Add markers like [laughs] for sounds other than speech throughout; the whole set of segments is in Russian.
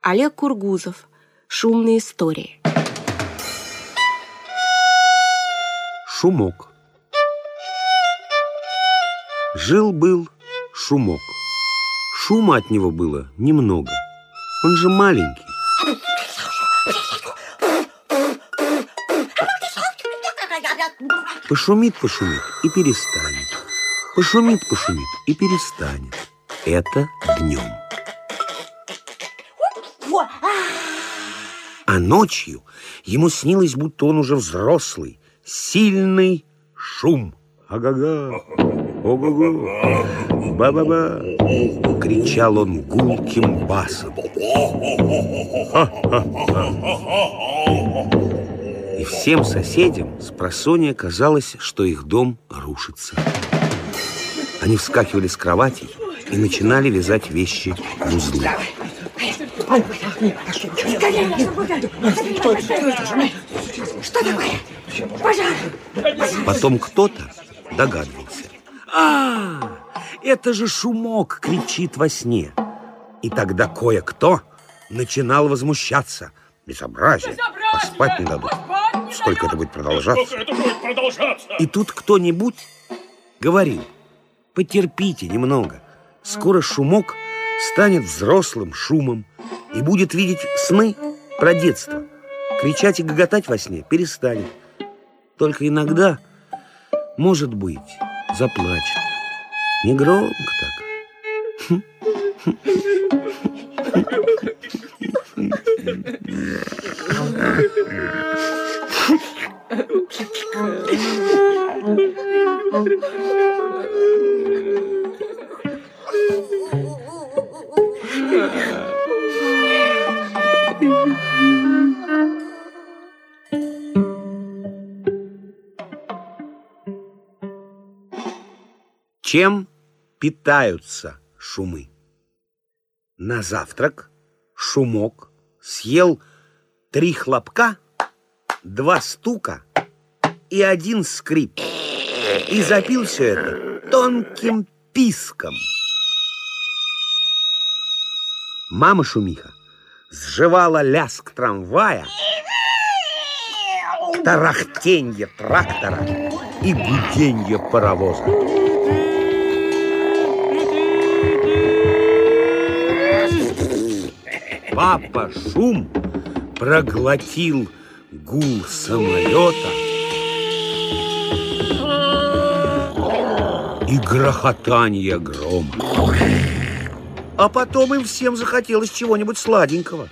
Олег Кургузов. Шумные истории. Шумок. Жил-был шумок. Шума от него было немного. Он же маленький. Пошумит, пошумит и перестанет. Пошумит, пошумит и перестанет. Это днем. А ночью ему снилось, будто он уже взрослый, сильный шум. Ага-га, ого-го, ба-ба-ба, кричал он гулким басом. И всем соседям с просонья казалось, что их дом рушится. Они вскакивали с кроватей и начинали вязать вещи в узлы. Что такое? Пожар! Потом кто-то догадывался. А, это же шумок кричит во сне. И тогда кое-кто начинал возмущаться. Безобразие. Поспать не дадут. Сколько это будет продолжаться? Сколько это будет продолжаться? И тут кто-нибудь говорил, потерпите немного. Скоро шумок станет взрослым шумом и будет видеть сны про детство. Кричать и гоготать во сне перестанет. Только иногда, может быть, заплачет. Не громко так. [laughs] Чем питаются шумы? На завтрак шумок съел три хлопка, два стука и один скрип. И запил все это тонким писком. Мама шумиха сживала ляск трамвая, тарахтенье трактора и гуденье паровоза. Папа шум проглотил гул самолета и грохотание грома. А потом им всем захотелось чего-нибудь сладенького.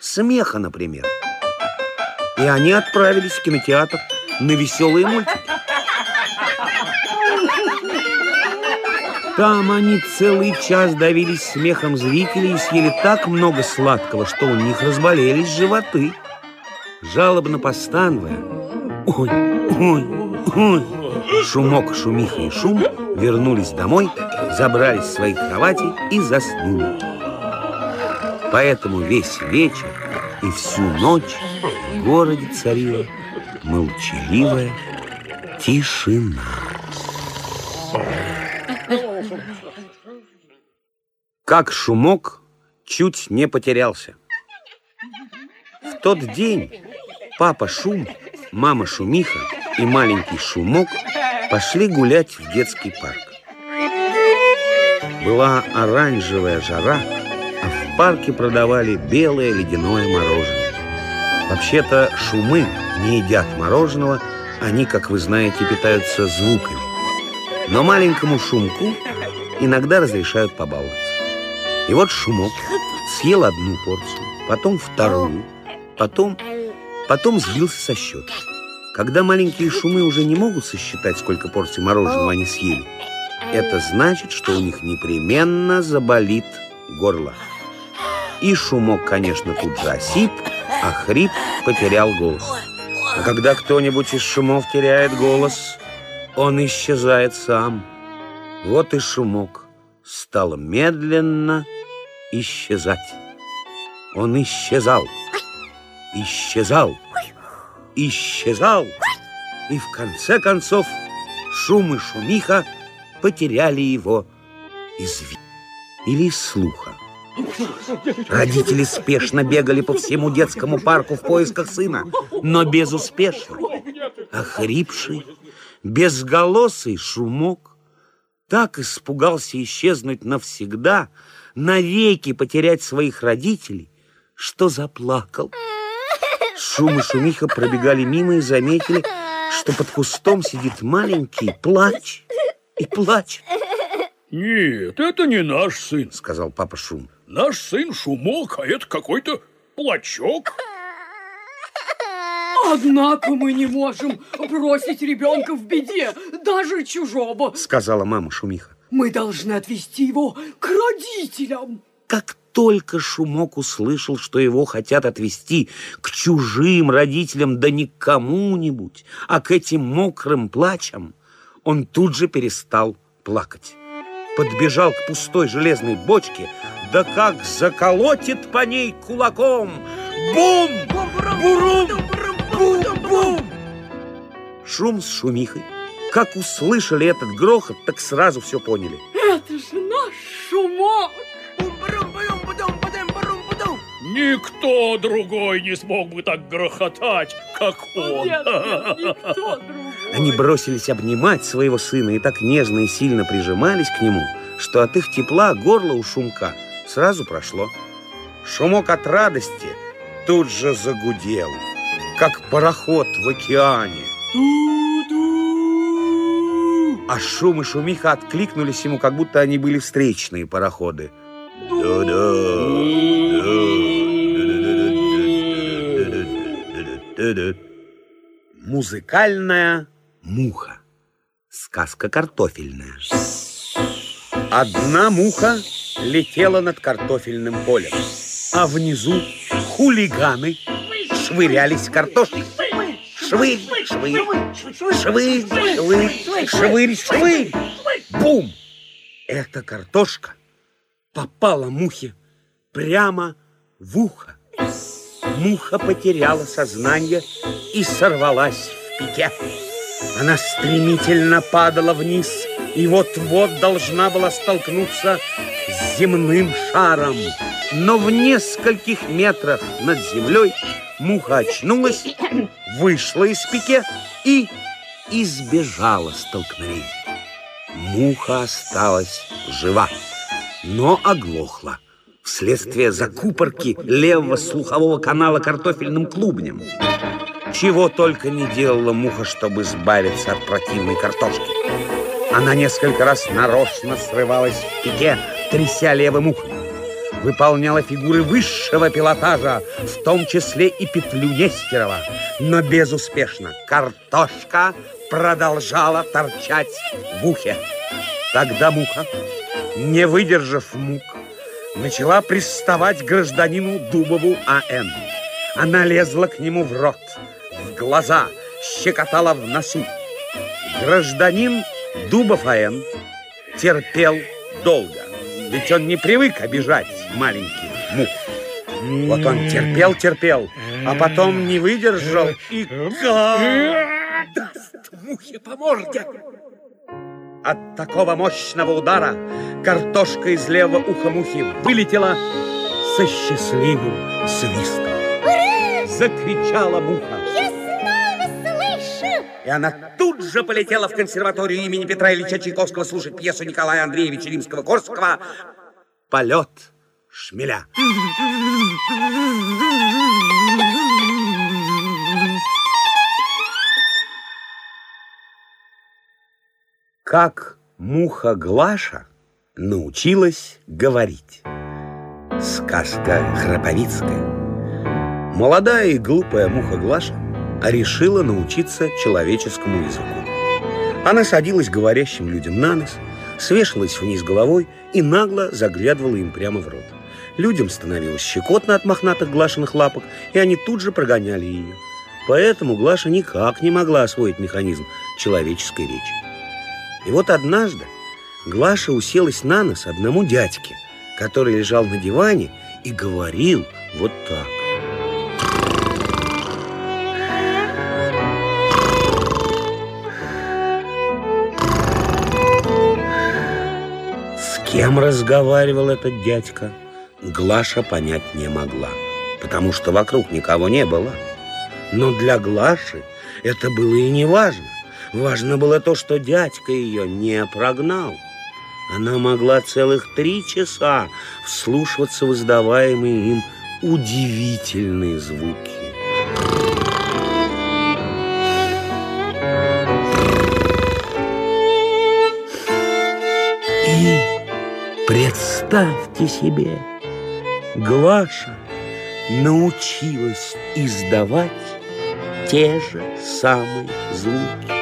Смеха, например. И они отправились в кинотеатр на веселые мультики. Там они целый час давились смехом зрителей и съели так много сладкого, что у них разболелись животы. Жалобно постановая, ой, ой, ой, шумок, шумиха и шум вернулись домой, забрались в свои кровати и заснули. Поэтому весь вечер и всю ночь в городе царила молчаливая тишина. Как шумок чуть не потерялся. В тот день папа Шум, мама Шумиха и маленький Шумок пошли гулять в детский парк. Была оранжевая жара, а в парке продавали белое ледяное мороженое. Вообще-то шумы не едят мороженого, они, как вы знаете, питаются звуками. Но маленькому шумку иногда разрешают побаловаться. И вот шумок съел одну порцию, потом вторую, потом, потом сбился со счета. Когда маленькие шумы уже не могут сосчитать, сколько порций мороженого они съели, это значит, что у них непременно заболит горло. И шумок, конечно, тут же осип, а хрип потерял голос. А когда кто-нибудь из шумов теряет голос, он исчезает сам. Вот и шумок стал медленно исчезать. Он исчезал, исчезал, исчезал, и в конце концов шум и шумиха потеряли его из вида или из слуха. Родители спешно бегали по всему детскому парку в поисках сына, но безуспешно. Охрипший, безголосый шумок так испугался исчезнуть навсегда, навеки потерять своих родителей, что заплакал. Шум и шумиха пробегали мимо и заметили, что под кустом сидит маленький плач и плачет. Нет, это не наш сын, сказал папа Шум. Наш сын Шумок, а это какой-то плачок. Однако мы не можем бросить ребенка в беде, даже чужого, сказала мама Шумиха. Мы должны отвезти его к родителям. Как только Шумок услышал, что его хотят отвезти к чужим родителям, да не к кому-нибудь, а к этим мокрым плачам, он тут же перестал плакать. Подбежал к пустой железной бочке, да как заколотит по ней кулаком. Бум! Бурум! Бум-бум! Шум с шумихой. Как услышали этот грохот, так сразу все поняли. Это же наш шумок! Никто другой не смог бы так грохотать, как он. Нет, нет, никто другой. Они бросились обнимать своего сына и так нежно и сильно прижимались к нему, что от их тепла горло у Шумка сразу прошло. Шумок от радости тут же загудел, как пароход в океане. А шум и шумиха откликнулись ему, как будто они были встречные пароходы. Музыкальная муха. Сказка картофельная. Одна муха летела над картофельным полем, а внизу хулиганы швырялись картошкой. Швырь, швырь, швырь, швырь, швырь, швырь. Бум! Эта картошка попала мухе прямо в ухо. Муха потеряла сознание и сорвалась в пике. Она стремительно падала вниз и вот-вот должна была столкнуться с земным шаром. Но в нескольких метрах над землей муха очнулась, вышла из пике и избежала столкновения. Муха осталась жива, но оглохла вследствие закупорки левого слухового канала картофельным клубнем. Чего только не делала муха, чтобы избавиться от противной картошки. Она несколько раз нарочно срывалась в пике, тряся левым ухом. Выполняла фигуры высшего пилотажа, в том числе и петлю Нестерова, но безуспешно. Картошка продолжала торчать в ухе. Тогда муха, не выдержав мук, начала приставать гражданину Дубову А.Н. Она лезла к нему в рот, глаза, щекотала в носу. Гражданин Дубов А.Н. терпел долго, ведь он не привык обижать маленьких мух. Вот он терпел, терпел, а потом не выдержал и даст мухе по морде. От такого мощного удара картошка из левого уха мухи вылетела со счастливым свистом. Ура! Закричала муха. И она тут же полетела в консерваторию имени Петра Ильича Чайковского слушать пьесу Николая Андреевича Римского-Корского «Полет шмеля». Как муха Глаша научилась говорить. Сказка Храповицкая. Молодая и глупая муха Глаша решила научиться человеческому языку. Она садилась говорящим людям на нос, свешивалась вниз головой и нагло заглядывала им прямо в рот. Людям становилось щекотно от мохнатых Глашиных лапок, и они тут же прогоняли ее. Поэтому Глаша никак не могла освоить механизм человеческой речи. И вот однажды Глаша уселась на нос одному дядьке, который лежал на диване и говорил вот так. Кем разговаривал этот дядька? Глаша понять не могла, потому что вокруг никого не было. Но для Глаши это было и не важно. Важно было то, что дядька ее не прогнал. Она могла целых три часа вслушиваться в издаваемые им удивительные звуки. Представьте себе, Глаша научилась издавать те же самые звуки.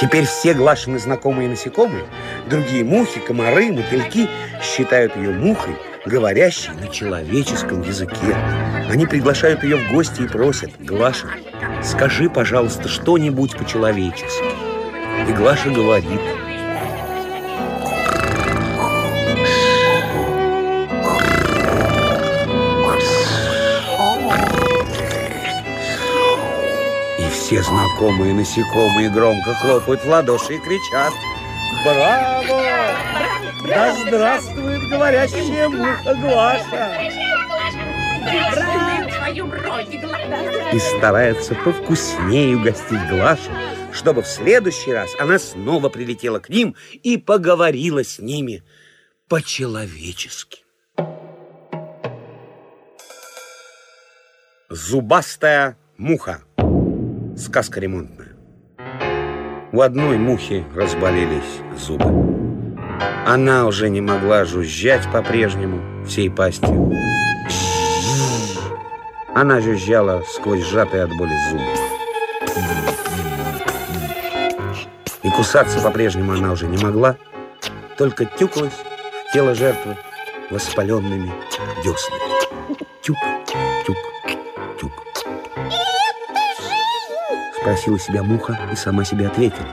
Теперь все Глашины знакомые насекомые, другие мухи, комары, мотыльки считают ее мухой, говорящей на человеческом языке. Они приглашают ее в гости и просят, Глаша, скажи, пожалуйста, что-нибудь по-человечески. И Глаша говорит, И все знакомые насекомые громко хлопают в ладоши и кричат Браво! Да здравствует говорящая муха Глаша! И стараются повкуснее угостить Глашу, чтобы в следующий раз она снова прилетела к ним и поговорила с ними по-человечески. Зубастая муха. Сказка ремонтная. У одной мухи разболелись зубы. Она уже не могла жужжать по-прежнему всей пастью. Она жужжала сквозь сжатые от боли зубы. И кусаться по-прежнему она уже не могла, только тюкалась в тело жертвы воспаленными деснами. Тюк, тюк, тюк. Спросила себя муха и сама себе ответила.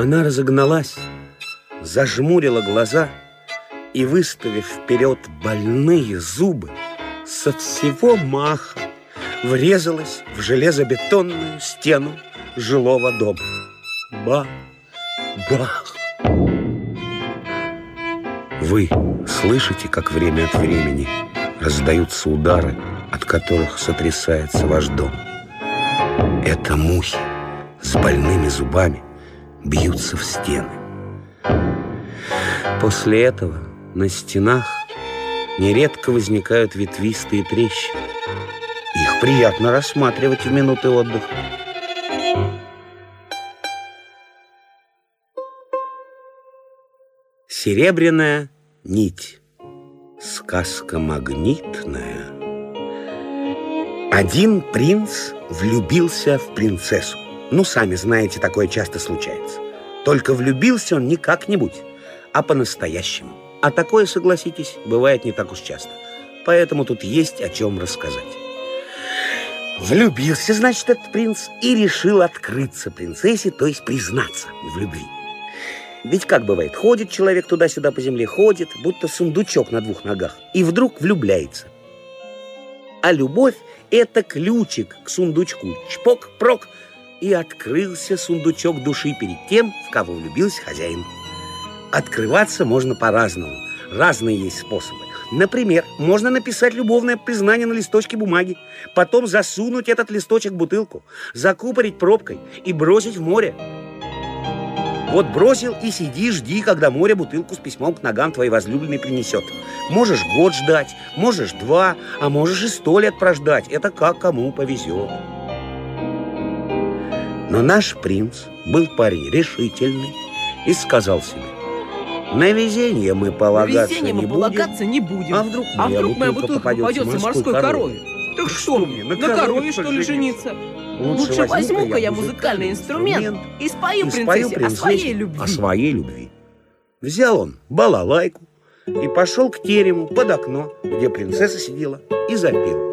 Она разогналась, зажмурила глаза и, выставив вперед больные зубы, со всего маха врезалась в железобетонную стену жилого дома. Бах! Бах! Вы слышите, как время от времени раздаются удары, от которых сотрясается ваш дом? Это мухи с больными зубами бьются в стены. После этого на стенах нередко возникают ветвистые трещины. Их приятно рассматривать в минуты отдыха. Серебряная нить. Сказка магнитная. Один принц влюбился в принцессу. Ну, сами знаете, такое часто случается. Только влюбился он не как-нибудь, а по-настоящему. А такое, согласитесь, бывает не так уж часто. Поэтому тут есть о чем рассказать. Влюбился, значит, этот принц и решил открыться принцессе, то есть признаться в любви. Ведь как бывает, ходит человек туда-сюда по земле, ходит, будто сундучок на двух ногах, и вдруг влюбляется. А любовь – это ключик к сундучку. Чпок-прок – и открылся сундучок души перед тем, в кого влюбился хозяин. Открываться можно по-разному. Разные есть способы. Например, можно написать любовное признание на листочке бумаги, потом засунуть этот листочек в бутылку, закупорить пробкой и бросить в море. Вот бросил и сиди, жди, когда море бутылку с письмом к ногам твоей возлюбленной принесет. Можешь год ждать, можешь два, а можешь и сто лет прождать. Это как кому повезет. Но наш принц был парень решительный и сказал себе, на везение мы полагаться везение не мы будем. полагаться не будем. А вдруг А вдруг моя бутылка бутылка попадется попадется морской корове? корове? Так что мне, мне, на корове, что ли, жениться? Лучше возьму-ка я музыкальный инструмент и спою и спою принцессе о своей любви. О своей любви. Взял он балалайку и пошел к терему под окно, где принцесса сидела, и запел.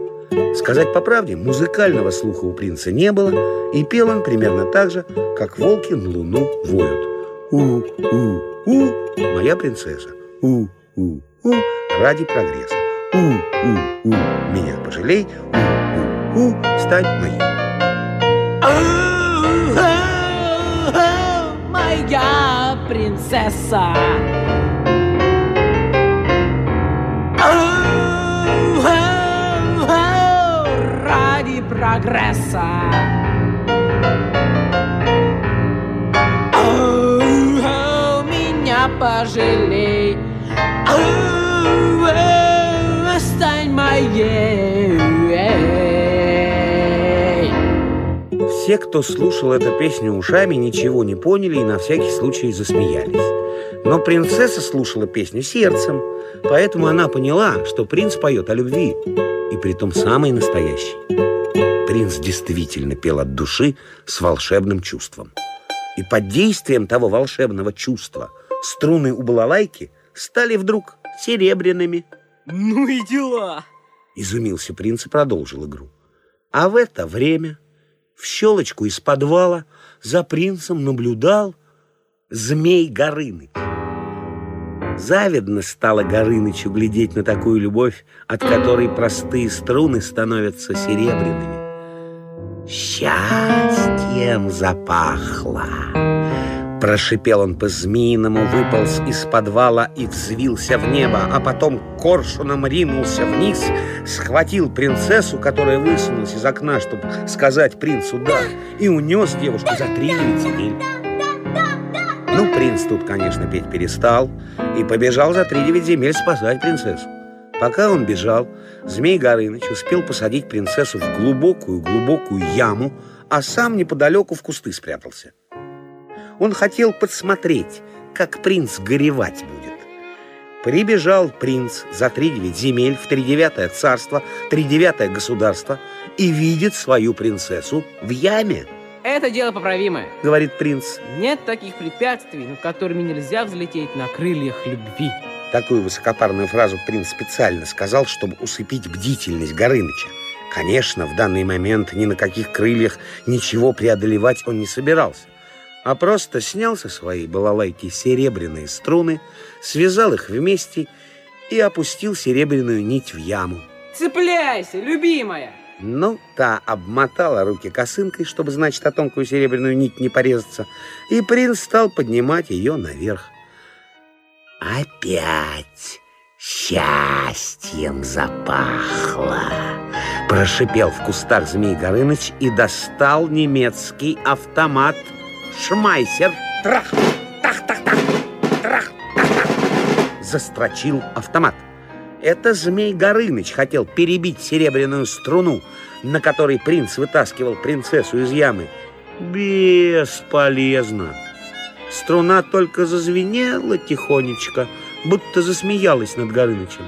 Сказать по правде, музыкального слуха у принца не было, и пел он примерно так же, как волки на луну воют. У-у-у, моя принцесса. У-у-у, ради прогресса. У-у-у, меня пожалей, у-у-у, стань моей. Моя принцесса. Прогресса. Меня пожалей. Стань моей. Все, кто слушал эту песню ушами, ничего не поняли и на всякий случай засмеялись. Но принцесса слушала песню сердцем, поэтому она поняла, что принц поет о любви, и притом самой настоящей. Принц действительно пел от души с волшебным чувством. И под действием того волшебного чувства струны у балалайки стали вдруг серебряными. Ну и дела. Изумился принц и продолжил игру. А в это время в щелочку из подвала за принцем наблюдал змей Горыныч. Завидно стало Горынычу глядеть на такую любовь, от которой простые струны становятся серебряными. Счастьем запахло. Прошипел он по-змеиному, выполз из подвала и взвился в небо, а потом коршуном ринулся вниз, схватил принцессу, которая высунулась из окна, чтобы сказать принцу «да», и унес девушку за три земель. Ну, принц тут, конечно, петь перестал и побежал за три девять земель спасать принцессу. Пока он бежал, Змей Горыныч успел посадить принцессу в глубокую-глубокую яму, а сам неподалеку в кусты спрятался. Он хотел подсмотреть, как принц горевать будет. Прибежал принц за тридевять земель в тридевятое царство, тридевятое государство и видит свою принцессу в яме. Это дело поправимое. Говорит принц. Нет таких препятствий, над которыми нельзя взлететь на крыльях любви. Такую высокопарную фразу принц специально сказал, чтобы усыпить бдительность Горыныча. Конечно, в данный момент ни на каких крыльях ничего преодолевать он не собирался, а просто снял со своей балалайки серебряные струны, связал их вместе и опустил серебряную нить в яму. Цепляйся, любимая! Ну, та обмотала руки косынкой, чтобы, значит, о тонкую серебряную нить не порезаться, и принц стал поднимать ее наверх. Опять счастьем запахло. Прошипел в кустах Змей Горыныч и достал немецкий автомат Шмайсер. Трах, тах, тах, тах, трах, тах, тах. Застрочил автомат. Это Змей Горыныч хотел перебить серебряную струну, на которой принц вытаскивал принцессу из ямы. Бесполезно. Струна только зазвенела тихонечко, будто засмеялась над Горынычем.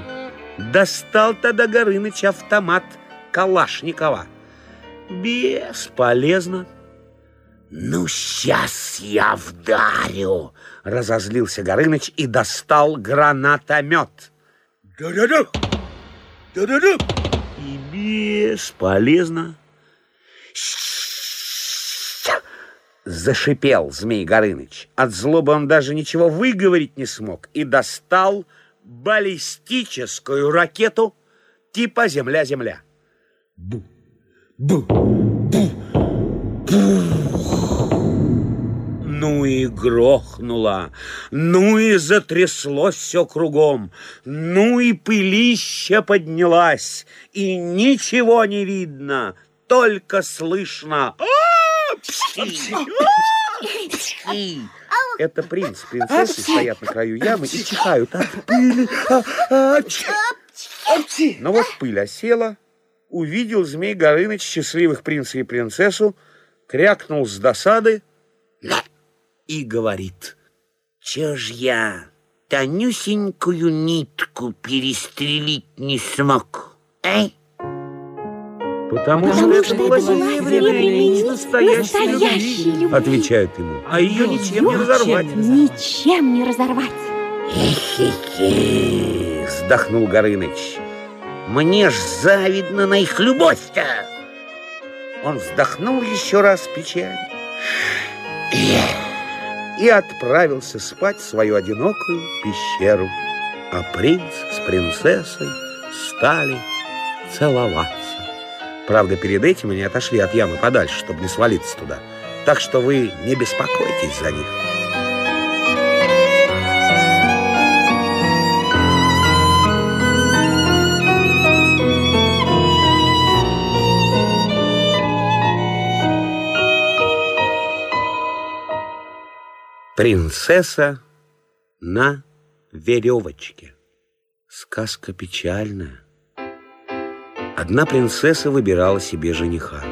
Достал тогда Горыныч автомат Калашникова. Бесполезно. «Ну, сейчас я вдарю!» Разозлился Горыныч и достал гранатомет. Да-да-да! Да-да-да! И бесполезно. Зашипел Змей Горыныч. От злобы он даже ничего выговорить не смог и достал баллистическую ракету типа «Земля-Земля». Бу, бу, бу, бу. Ну и грохнуло, ну и затряслось все кругом, ну и пылища поднялась, и ничего не видно, только слышно. «А, пси! А, пси!» Это принц, принцессы стоят на краю ямы и чихают. От пыли. А, а, Но вот пыль осела, увидел Змей Горыныч счастливых принца и принцессу, крякнул с досады. И говорит, «Чё ж я тонюсенькую нитку перестрелить не смог, эй?» Потому, что, это была серебряная нить настоящей настоящей любви, любви. отвечают ему, а ее ничем не разорвать. Ничем не разорвать. Хе-хе, вздохнул Горыныч. Мне ж завидно на их любовь-то. Он вздохнул еще раз печаль и отправился спать в свою одинокую пещеру. А принц с принцессой стали целоваться. Правда, перед этим они отошли от ямы подальше, чтобы не свалиться туда. Так что вы не беспокойтесь за них. Принцесса на веревочке. Сказка печальная. Одна принцесса выбирала себе жениха.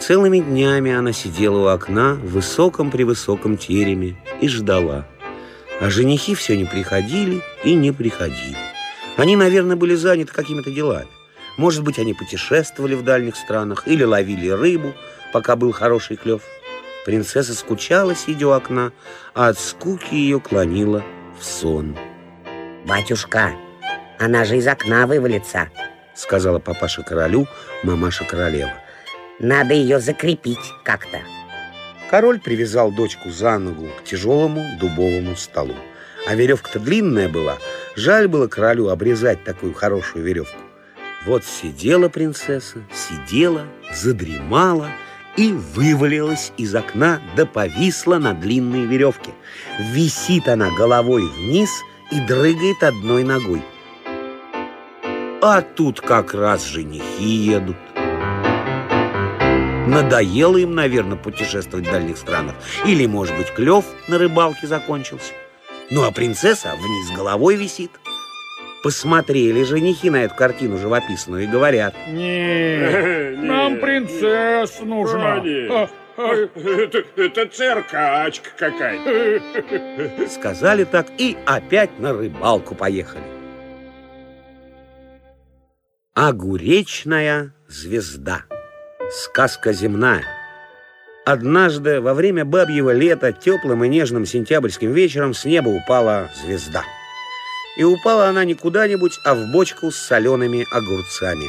Целыми днями она сидела у окна в высоком-превысоком тереме и ждала. А женихи все не приходили и не приходили. Они, наверное, были заняты какими-то делами. Может быть, они путешествовали в дальних странах или ловили рыбу, пока был хороший клев. Принцесса скучала, сидя у окна, а от скуки ее клонила в сон. «Батюшка, она же из окна вывалится», — сказала папаша королю, мамаша королева. «Надо ее закрепить как-то». Король привязал дочку за ногу к тяжелому дубовому столу. А веревка-то длинная была. Жаль было королю обрезать такую хорошую веревку. Вот сидела принцесса, сидела, задремала — и вывалилась из окна да повисла на длинной веревке. Висит она головой вниз и дрыгает одной ногой. А тут как раз женихи едут. Надоело им, наверное, путешествовать в дальних странах. Или, может быть, клев на рыбалке закончился. Ну, а принцесса вниз головой висит. Посмотрели женихи на эту картину живописную и говорят. Нет, [laughs] нам принцесса нужна. Это, это циркачка какая Сказали так и опять на рыбалку поехали. Огуречная звезда. Сказка земная. Однажды во время бабьего лета теплым и нежным сентябрьским вечером с неба упала звезда. И упала она не куда-нибудь, а в бочку с солеными огурцами.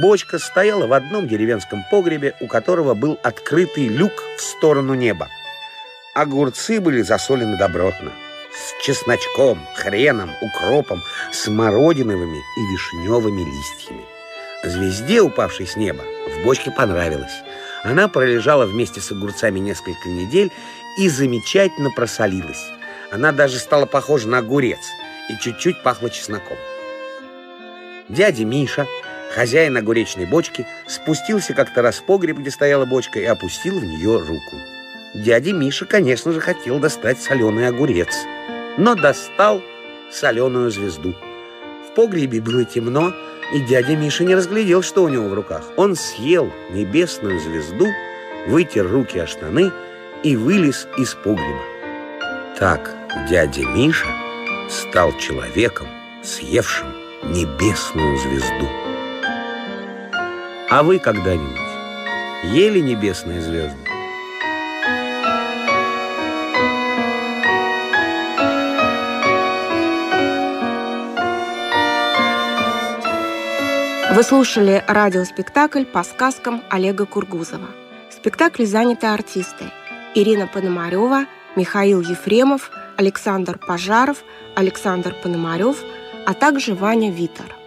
Бочка стояла в одном деревенском погребе, у которого был открытый люк в сторону неба. Огурцы были засолены добротно. С чесночком, хреном, укропом, смородиновыми и вишневыми листьями. Звезде, упавшей с неба, в бочке понравилось. Она пролежала вместе с огурцами несколько недель и замечательно просолилась. Она даже стала похожа на огурец – и чуть-чуть пахло чесноком. Дядя Миша, хозяин огуречной бочки, спустился как-то раз в погреб, где стояла бочка, и опустил в нее руку. Дядя Миша, конечно же, хотел достать соленый огурец, но достал соленую звезду. В погребе было темно, и дядя Миша не разглядел, что у него в руках. Он съел небесную звезду, вытер руки о штаны и вылез из погреба. Так дядя Миша стал человеком, съевшим небесную звезду. А вы когда-нибудь ели небесные звезды? Вы слушали радиоспектакль по сказкам Олега Кургузова. В спектакле заняты артисты Ирина Пономарева, Михаил Ефремов, Александр Пожаров, Александр Пономарев, а также Ваня Витер.